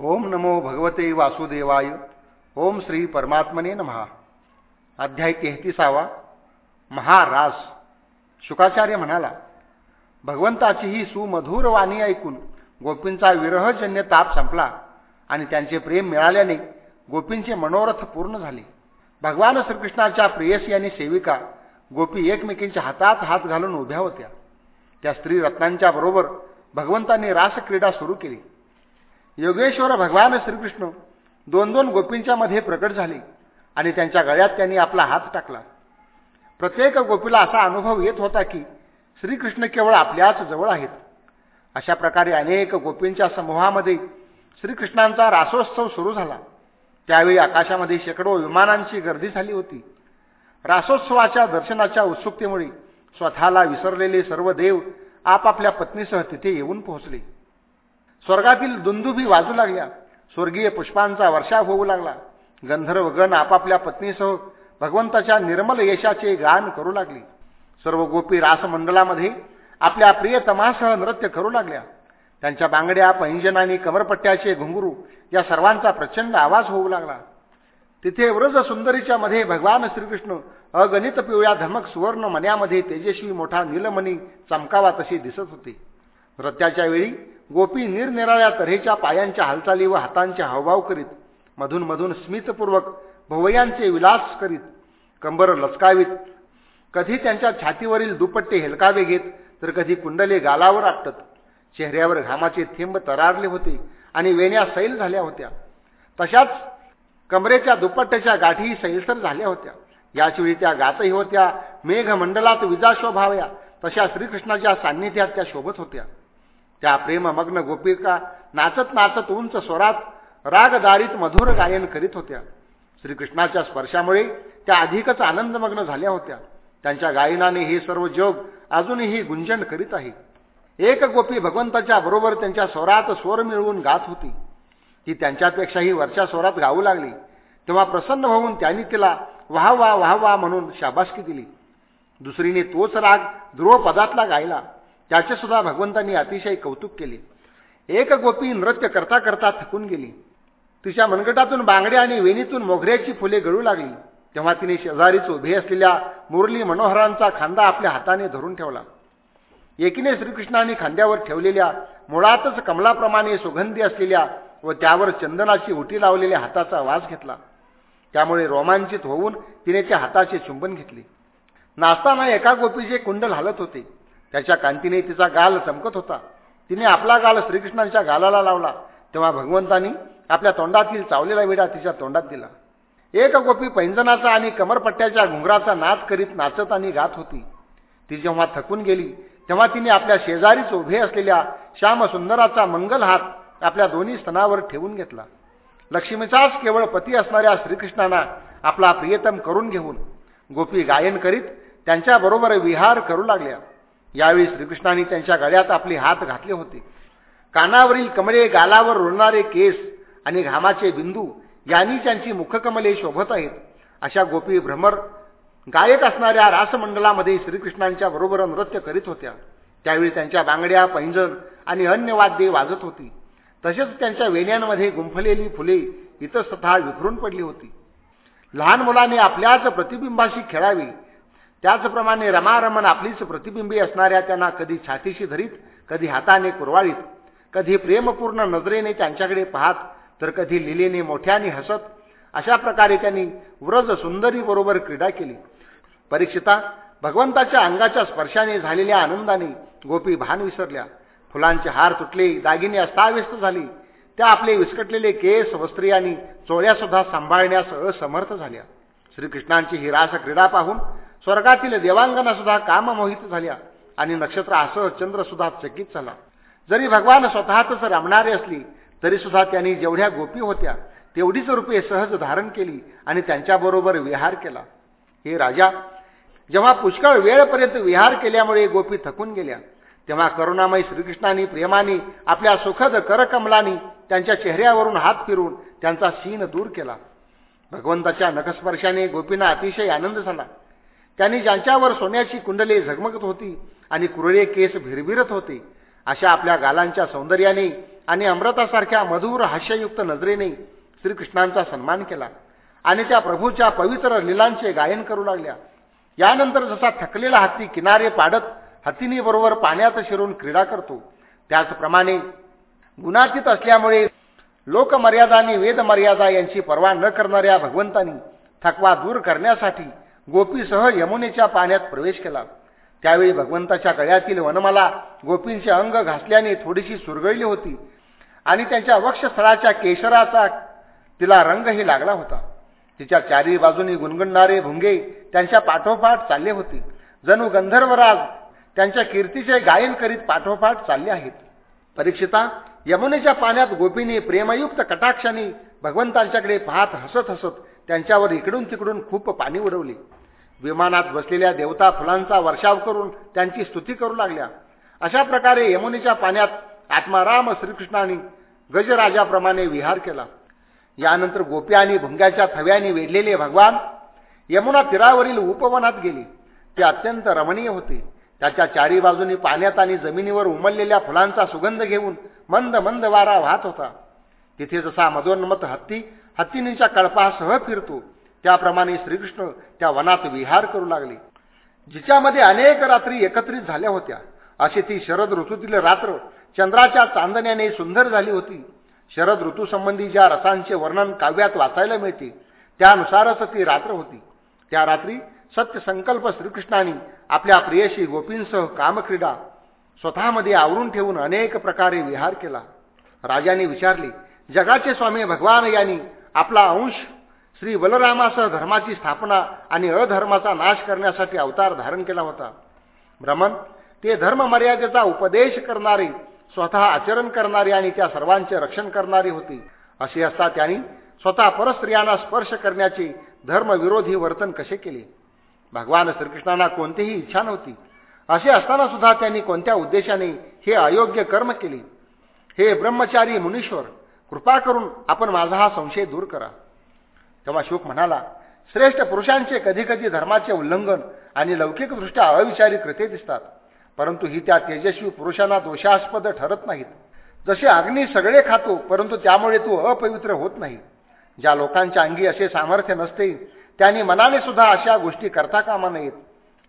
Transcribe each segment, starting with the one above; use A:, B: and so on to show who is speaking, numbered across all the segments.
A: ओम नमो भगवते वासुदेवाय. ओम श्री परमात्मने नमहा. अध्याय तेहतीसावा. महारास शुकाचार्य म्हणाला भगवंताची ही सुमधुर वाणी ऐकून गोपींचा विरहजन्य ताप संपला आणि त्यांचे प्रेम मिळाल्याने गोपींचे मनोरथ पूर्ण झाले. भगवान श्रीकृष्णाच्या प्रेयसी आणि सेविका गोपी एकमेकींच्या हातात हात घालून उभ्या होत्या. त्या स्त्री रत्नांच्या बरोबर भगवंतांनी रासक्रीडा सुरू केली. योगेश्वर भगवान श्रीकृष्ण दोन दोन गोपींच्या मध्ये प्रकट झाले आणि त्यांच्या गळ्यात त्यांनी आपला हात टाकला. प्रत्येक गोपीला असा अनुभव येत होता की श्रीकृष्ण केवळ आपल्याच जवळ आहेत. अशा प्रकारे अनेक गोपींच्या समूहामध्ये श्रीकृष्णांचा रासोत्सव सुरू झाला. त्यावेळी आकाशामध्ये शेकडो विमानांची गर्दी झाली होती. रासोत्सवाच्या दर्शनाच्या उत्सुकतेमुळे स्वतःला विसरलेले सर्व देव आपापल्या पत्नीसह तिथे येऊन पोहोचले. स्वर्गातील दुंदुभी वाजू लागल्या. स्वर्गीय पुष्पांचा वर्षाव होऊ लागला. गंधर्वगण आपापल्या पत्नीसह भगवंताच्या निर्मल यशाचे गान करू लागले. सर्व गोपी रासमंडलामध्ये आपल्या प्रियतमासह नृत्य करू लागल्या. त्यांच्या बांगड्या पैंजनानी कमरपट्ट्याचे घुंगरू या सर्वांचा प्रचंड आवाज होऊ लागला. तिथे व्रज सुंदरीच्या मध्ये भगवान श्रीकृष्ण अगणित पिवळ्या धमक सुवर्ण मन्यामध्ये तेजस्वी मोठा नीलमणी चमकावा तशी दिसत होते. नृत्याच्या वेळी गोपी निरनिराळ्या तऱ्हेच्या पायांच्या हालचाली व हातांचे हावभाव करीत मधून मधून स्मितपूर्वक भवयांचे विलास करीत कंबर लचकावीत कधी त्यांच्या छातीवरील दुपट्टे हेलकावे घेत तर कधी कुंडले गालावर आपटत. चेहऱ्यावर घामाचे थेंब तरारले होते आणि वेण्या सैल झाल्या होत्या. तशाच कमरेच्या दुपट्ट्याच्या गाठीही सैलसर झाल्या होत्या. याचवेळी त्या गातही होत्या मेघमंडलात विजा शोभाव्या तशा श्रीकृष्णाच्या सान्निध्यात त्या शोभत होत्या. त्या प्रेममग्न गोपिका नाचत नाचत उंच स्वरात रागदारीत मधुर गायन करीत होत्या. श्रीकृष्णाच्या स्पर्शामुळे त्या अधिकच आनंदमग्न झाल्या होत्या. त्यांच्या गायनाने हे सर्व जग अजूनही गुंजन करीत आहे. एक गोपी भगवंताच्या बरोबर त्यांच्या स्वरात स्वर मिळवून गात होती. ती त्यांच्यापेक्षाही वरच्या स्वरात गाऊ लागली. तेव्हा प्रसन्न होऊन त्यांनी तिला वाह वा वाह वा म्हणून शाबासकी दिली. दुसरीने तोच राग ध्रुवपदातला गायला. त्याचे सुद्धा भगवंतांनी अतिशय कौतुक केले. एक गोपी नृत्य करता करता थकून गेली. तिच्या मनगटातून बांगड्या आणि वेणीतून मोगऱ्याची फुले गळू लागली. तेव्हा तिने शेजारीच उभे असलेल्या मुरली मनोहरांचा खांदा आपल्या हाताने धरून ठेवला. एकीने श्रीकृष्णाने खांद्यावर ठेवलेल्या मुळातच कमलाप्रमाणे सुगंधी असलेल्या व त्यावर चंदनाची उटी लावलेल्या हाताचा वास घेतला. त्यामुळे रोमांचित होऊन तिने त्या हाताचे चुंबन घेतले. नाचताना एका गोपीचे कुंडल हालत होते. त्याच्या कांतीने तिचा गाल चमकत होता. तिने आपला गाल श्रीकृष्णांच्या गालाला लावला. तेव्हा भगवंतांनी आपल्या तोंडातील चावलेला विडा तिच्या तोंडात दिला. एक गोपी पैंजनाचा आणि कमरपट्ट्याच्या घुंगराचा नाच करीत नाचत आणि गात होती. ती जेव्हा थकून गेली तेव्हा तिने आपल्या शेजारीच उभे असलेल्या श्यामसुंदराचा मंगल हात आपल्या दोन्ही स्तनावर ठेवून घेतला. लक्ष्मीचाच केवळ पती असणाऱ्या श्रीकृष्णांना आपला प्रियतम करून घेऊन गोपी गायन करीत त्यांच्याबरोबर विहार करू लागल्या. यावेळी श्रीकृष्णाने त्यांच्या गळ्यात आपले हात घातले होते. कानावरील कमळे गालावर रुळणारे केस आणि घामाचे बिंदू यांनी त्यांची मुखकमले शोभत आहेत. अशा गोपी भ्रमर गायक असणाऱ्या रासमंडलामध्ये श्रीकृष्णांच्या बरोबर नृत्य करीत होत्या. त्यावेळी त्यांच्या बांगड्या पैंजण आणि अन्य वाद्ये वाजत होती. तसेच त्यांच्या वेण्यांमध्ये गुंफलेली फुले इतस्तथा विखरून पडली होती. लहान मुलाने आपल्याच प्रतिबिंबाशी खेळावी त्याचप्रमाणे रमारमण आपलीच प्रतिबिंबी असणाऱ्या त्यांना कधी छातीशी धरीत कधी हाताने कुरवाळीत कधी प्रेमपूर्ण नजरेने त्यांच्याकडे पाहत तर कधी लिलेने मोठ्याने हसत अशा प्रकारे त्यांनी व्रज सुंदरी बरोबर क्रीडा केली. परीक्षिता भगवंताच्या अंगाच्या स्पर्शाने झालेल्या आनंदाने गोपी भान विसरल्या. फुलांचे हार तुटले दागिने अस्ताव्यस्त झाली. त्या आपले विस्कटलेले केस वस्त्री आणि चोळ्यासुद्धा सांभाळण्यास असमर्थ झाल्या. श्रीकृष्णांची ही रास क्रीडा पाहून स्वर्गातील देवांगना सुद्धा काममोहित झाल्या. आणि नक्षत्रासह चंद्र सुद्धा चकित झाला. जरी भगवान स्वतःच रमणारे असली तरी सुद्धा त्यांनी जेवढ्या गोपी होत्या तेवढीच रूपे सहज धारण केली आणि त्यांच्याबरोबर विहार केला. हे राजा जेव्हा पुष्कळ वेळपर्यंत विहार केल्यामुळे गोपी थकून गेल्या तेव्हा करुणामयी श्रीकृष्णाने प्रेमाने आपल्या सुखद करकमलानी त्यांच्या चेहऱ्यावरून हात फिरून त्यांचा सीन दूर केला. भगवंताच्या नखस्पर्शाने गोपींना अतिशय आनंद झाला. त्यांनी ज्यांच्यावर सोन्याची कुंडले झगमगत होती आणि कुरळे केस भिरभिरत होते अशा आपल्या गालांच्या सौंदर्याने आणि अमृतासारख्या मधुर हास्ययुक्त नजरेने श्रीकृष्णांचा सन्मान केला आणि त्या प्रभूच्या पवित्र लिलांचे गायन करू लागल्या. यानंतर जसा थकलेला हत्ती किनारे पाडत हत्तीनीबरोबर पाण्यात शिरून क्रीडा करतो त्याचप्रमाणे गुणातीत असल्यामुळे लोकमर्यादा आणि वेदमर्यादा यांची पर्वा न करणाऱ्या भगवंतांनी थकवा दूर करण्यासाठी गोपीसह यमुनेच्या पाण्यात प्रवेश केला. त्यावेळी भगवंताच्या गळ्यातील वनमाला गोपींचे अंग घासल्याने थोडीशी सुरगळली होती आणि त्यांच्या वक्षस्थळाच्या केशराचा तिला रंगही लागला होता. तिच्या चारी बाजूनी गुणगुणणारे भुंगे त्यांच्या पाठोपाठ चालले होते. जणू गंधर्वराज त्यांच्या कीर्तीचे गायन करीत पाठोपाठ चालले आहेत. परीक्षिता यमुनेच्या पाण्यात गोपीने प्रेमयुक्त कटाक्षाने भगवंतांच्याकडे पाहत हसत हसत त्यांच्यावर इकडून तिकडून खूप पाणी उडवले. विमानात बसलेल्या देवता फुलांचा वर्षाव करून त्यांची स्तुती करू लागल्या. अशा प्रकारे यमुनेच्या पाण्यात आत्माराम श्रीकृष्णाने गजराजाप्रमाणे विहार केला. यानंतर गोप्या आणि भुंग्याच्या थव्याने वेढलेले भगवान यमुना तीरावरील उपवनात गेले. ते अत्यंत रमणीय होते. त्याच्या चारी बाजूनी पाण्यात आणि जमिनीवर उमललेल्या फुलांचा सुगंध घेऊन मंद मंद वारा वाहत होता. तिथे जसा मधोन्मत हत्ती हत्तीनीच्या कळपासह फिरतो. त्याप्रमाणे श्रीकृष्ण त्या वनात विहार करू लागले. जिच्यामध्ये अनेक रात्री एकत्रित झाल्या होत्या. अशी ती शरद ऋतूतील रात्र चंद्राच्या चांदण्याने सुंदर झाली होती. शरद ऋतूसंबंधी ज्या रसांचे वर्णन काव्यात वाचायला मिळते त्यानुसारच ती रात्र होती. त्या रात्री सत्यसंकल्प श्रीकृष्णाने आपल्या प्रियशी गोपींसह कामक्रीडा स्वतःमध्ये आवरून ठेवून अनेक प्रकारे विहार केला. राजाने विचारले जगाचे स्वामी भगवान यांनी आपला अंश श्री बलरामासह धर्माची स्थापना आणि अधर्माचा नाश करण्यासाठी अवतार धारण केला होता. भ्रमण ते धर्म मर्यादेचा उपदेश करणारे स्वतः आचरण करणारी आणि त्या सर्वांचे रक्षण करणारी होती. अशी असता त्यांनी स्वतः परस्त्रियांना स्पर्श करण्याचे धर्मविरोधी वर्तन कसे केले? भगवान श्रीकृष्णांना कोणतीही इच्छा नव्हती. असे असताना सुद्धा त्यांनी कोणत्या उद्देशाने हे अयोग्य कर्म केले? हे ब्रह्मचारी मुनीश्वर कृपा करून आपण माझा हा संशय दूर करा. तेव्हा शोक म्हणाला श्रेष्ठ पुरुषांचे कधीकधी धर्माचे उल्लंघन आणि लौकिकदृष्ट्या अविचारी कृते दिसतात परंतु ही त्या तेजस्वी पुरुषांना दोषास्पद ठरत नाहीत. जसे अग्नी सगळे खातो परंतु त्यामुळे तू अपवित्र होत नाही. ज्या लोकांच्या अंगी असे सामर्थ्य नसते त्यांनी मनाने सुद्धा अशा गोष्टी करता कामा नयेत.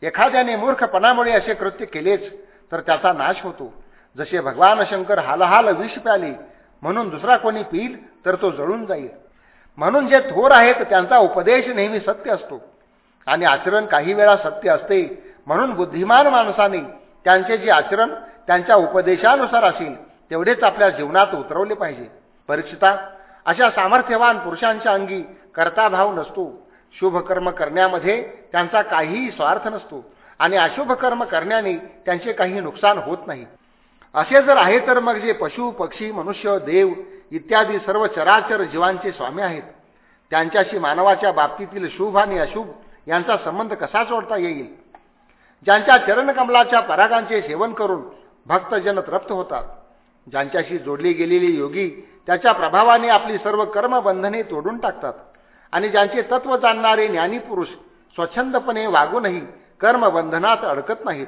A: एखाद्याने मूर्खपणामुळे असे कृत्य केलेच तर त्याचा नाश होतो. जसे भगवान शंकर हालहाल विष प्याले म्हणून दुसरा कोणी पिईल तर तो जळून जाईल. म्हणून जे थोर आहेत त्यांचा उपदेश नेहमी सत्य असतो. आणि आचरण काही वेळा सत्य असते. म्हणून बुद्धिमान माणसाने त्यांचे जे आचरण त्यांच्या उपदेशानुसार असेल तेवढेच आपल्या जीवनात उतरवले पाहिजे. परीक्षिता अशा सामर्थ्यवान पुरुषांच्या अंगी कर्ताभाव नसतो. शुभकर्म करण्यामध्ये त्यांचा काहीही स्वार्थ नसतो. आणि अशुभ कर्म करण्याने त्यांचे काही नुकसान होत नाही. असे जर आहे तर मग जे पशु पक्षी मनुष्य देव इत्यादी सर्व चराचर जीवांचे स्वामी आहेत. त्यांच्याशी मानवाच्या बाबतीतील शुभ आणि अशुभ यांचा संबंध कसा जोडता येईल? ज्यांच्या चरणकमलाच्या परागांचे सेवन करून भक्तजन तृप्त होतात. ज्यांच्याशी जोडली गेलेली योगी त्याच्या प्रभावाने आपली सर्व कर्मबंधने तोडून टाकतात. आणि ज्यांचे तत्व जाणणारे ज्ञानीपुरुष स्वच्छंदपणे वागूनही कर्मबंधनात अडकत नाहीत.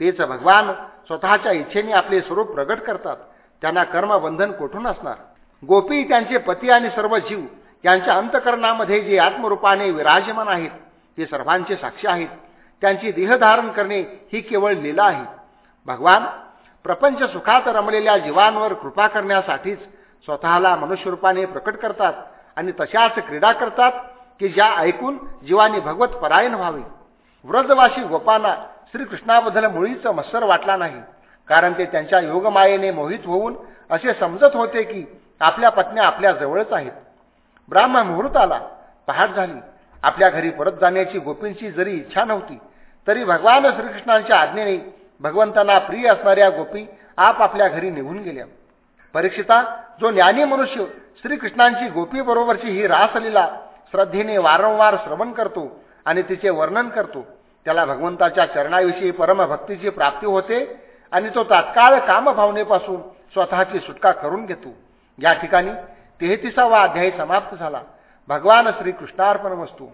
A: तेच भगवान स्वतःच्या इच्छेने आपले स्वरूप प्रगट करतात. त्यांना कर्मबंधन कोठून असणार? गोपी त्यांचे पती आणि सर्व जीव यांच्या अंतकरणामध्ये जे आत्मरूपाने विराजमान आहेत ते सर्वांचे साक्षी आहेत. त्यांची देहधारण करणे ही केवळ लीला आहे. भगवान प्रपंच सुखात रमलेल्या जीवांवर कृपा करण्यासाठीच स्वतःला मनुष्यरूपाने प्रकट करतात आणि तशाच क्रीडा करतात की ज्या ऐकून जीवानी भगवत परायण व्हावे. व्रजवासी गोपांना श्रीकृष्णाबद्दल मुळीच मत्सर वाटला नाही. कारण ते त्यांच्या योगमायेने मोहित होऊन असे समजत होते की आपल्या पत्न्या आपल्या जवळच आहेत. ब्राह्म मुहूर्त आला. पहाट झाली. आपल्या घरी परत जाण्याची गोपींची जरी इच्छा नव्हती तरी भगवान श्रीकृष्णांच्या आज्ञेने भगवंतांना प्रिय असणाऱ्या गोपी आप आपल्या घरी निघून गेल्या. परीक्षिता जो ज्ञानी मनुष्य श्रीकृष्णांची गोपीबरोबरची ही रासलीला श्रद्धेने वारंवार श्रवण करतो आणि तिचे वर्णन करतो त्याला भगवंताच्या चरणाविषयी परमभक्तीची प्राप्ती होते आणि तो तात्काळ कामभावनेपासून स्वतःची सुटका करून घेतो. या ठिकाणी तेहतीसावा अध्यायी समाप्त झाला. भगवान श्रीकृष्णार्पण वस्तू.